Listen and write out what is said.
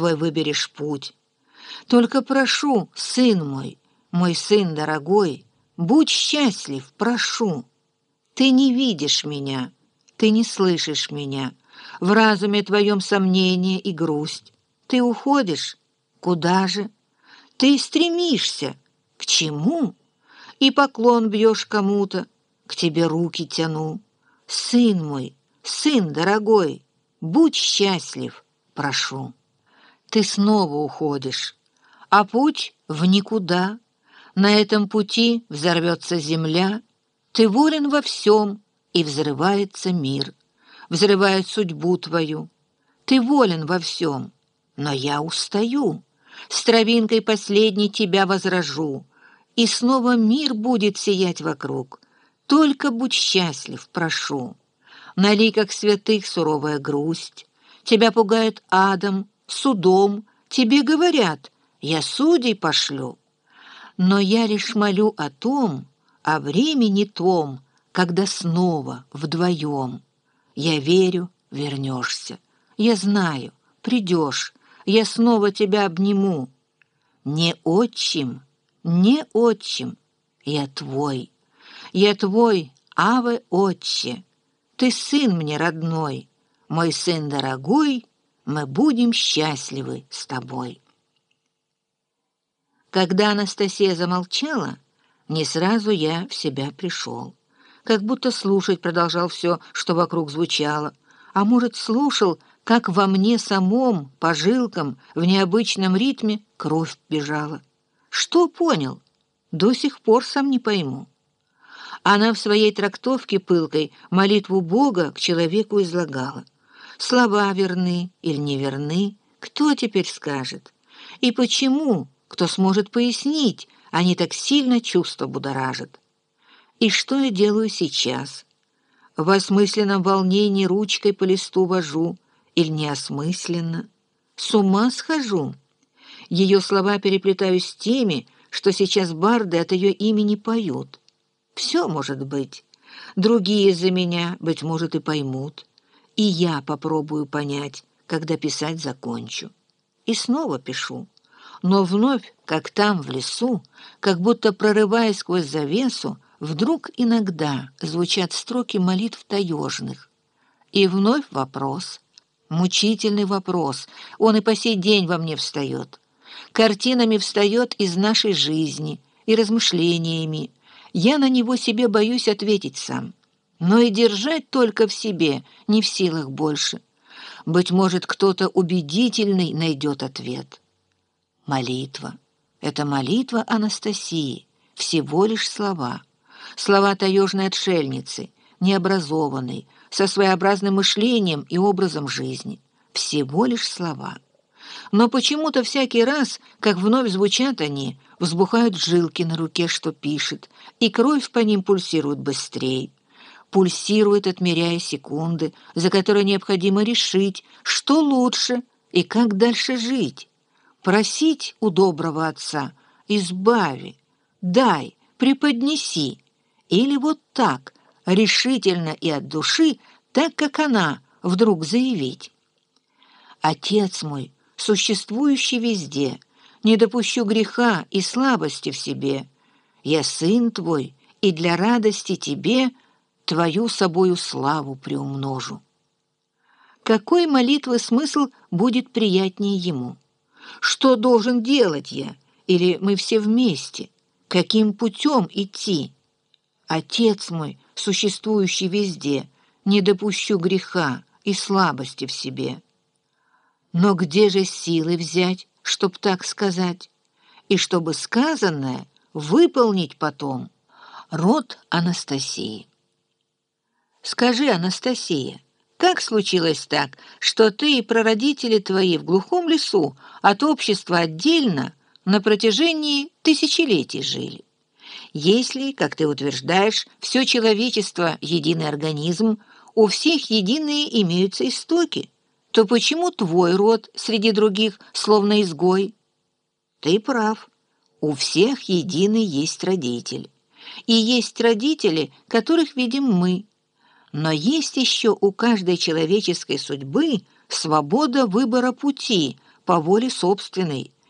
свой выберешь путь. Только прошу, сын мой, мой сын дорогой, будь счастлив, прошу. Ты не видишь меня, ты не слышишь меня, в разуме твоем сомнение и грусть. Ты уходишь? Куда же? Ты стремишься? К чему? И поклон бьешь кому-то, к тебе руки тяну. Сын мой, сын дорогой, будь счастлив, прошу. Ты снова уходишь, а путь в никуда. На этом пути взорвется земля. Ты волен во всем, и взрывается мир, взрывает судьбу твою. Ты волен во всем, но я устаю. С травинкой последней тебя возражу, и снова мир будет сиять вокруг. Только будь счастлив, прошу. На ликах святых суровая грусть. Тебя пугает адом, судом. Тебе говорят, я судей пошлю. Но я лишь молю о том, о времени том, когда снова вдвоем. Я верю, вернешься. Я знаю, придешь, я снова тебя обниму. Не отчим, не отчим, я твой. Я твой, Аве, отче. Ты сын мне родной, мой сын дорогой, мы будем счастливы с тобой. Когда Анастасия замолчала, не сразу я в себя пришел. Как будто слушать продолжал все, что вокруг звучало. А может, слушал, как во мне самом, по жилкам, в необычном ритме кровь бежала. Что понял? До сих пор сам не пойму. Она в своей трактовке пылкой молитву Бога к человеку излагала. Слова верны или неверны, кто теперь скажет? И почему, кто сможет пояснить, они так сильно чувства будоражат? И что я делаю сейчас? В осмысленном волнении ручкой по листу вожу или неосмысленно? С ума схожу? Ее слова переплетаю с теми, что сейчас барды от ее имени поют. Все может быть. Другие за меня, быть может, и поймут. И я попробую понять, когда писать закончу. И снова пишу. Но вновь, как там, в лесу, как будто прорываясь сквозь завесу, вдруг иногда звучат строки молитв таежных. И вновь вопрос, мучительный вопрос, он и по сей день во мне встает. Картинами встает из нашей жизни и размышлениями, я на него себе боюсь ответить сам. Но и держать только в себе не в силах больше. Быть может, кто-то убедительный найдет ответ. Молитва. Это молитва Анастасии. Всего лишь слова. Слова таежной отшельницы, необразованной, со своеобразным мышлением и образом жизни. Всего лишь слова. Но почему-то всякий раз, как вновь звучат они, взбухают жилки на руке, что пишет, и кровь по ним пульсирует быстрее. Пульсирует, отмеряя секунды, за которые необходимо решить, что лучше и как дальше жить. Просить у доброго отца «избави», «дай», «преподнеси» или вот так, решительно и от души, так, как она, вдруг заявить. «Отец мой», существующий везде. Не допущу греха и слабости в себе. Я сын твой, и для радости тебе твою собою славу приумножу. Какой молитвы смысл будет приятнее ему? Что должен делать я? Или мы все вместе? Каким путем идти? Отец мой, существующий везде, не допущу греха и слабости в себе. Но где же силы взять, чтоб так сказать? И чтобы сказанное выполнить потом? Род Анастасии. Скажи, Анастасия, как случилось так, что ты и прародители твои в глухом лесу от общества отдельно на протяжении тысячелетий жили? Если, как ты утверждаешь, все человечество — единый организм, у всех единые имеются истоки — то почему твой род среди других словно изгой? Ты прав. У всех единый есть родитель. И есть родители, которых видим мы. Но есть еще у каждой человеческой судьбы свобода выбора пути, по воле собственной,